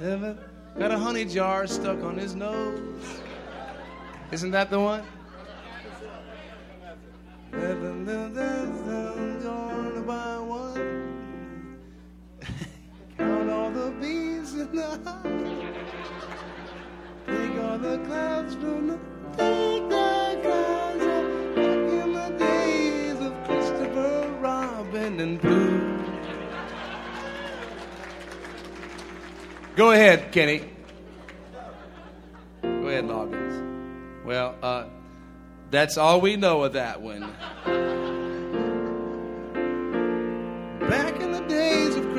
Got a honey jar stuck on his nose. Isn't that the one? Heaven, I'm Gonna buy one. Count all the bees in the hive. Take all the clouds from the take the clouds. Back in the days of Christopher Robin and Blue. Go ahead, Kenny. Go ahead, Loggins. Well, uh, that's all we know of that one. Back in the days of.